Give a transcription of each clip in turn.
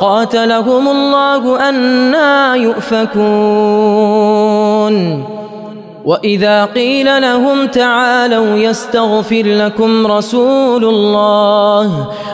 قاتلهم الله أنا يؤفكون. وإذا قيل لهم تعالوا يستغفر لكم رسول الله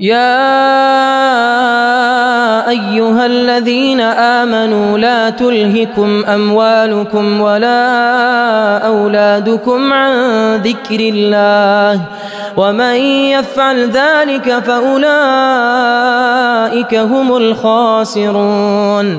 يا أيها الذين آمنوا لا تلهكم أموالكم ولا أولادكم عن ذكر الله ومن يفعل ذلك فأولئك هم الخاسرون.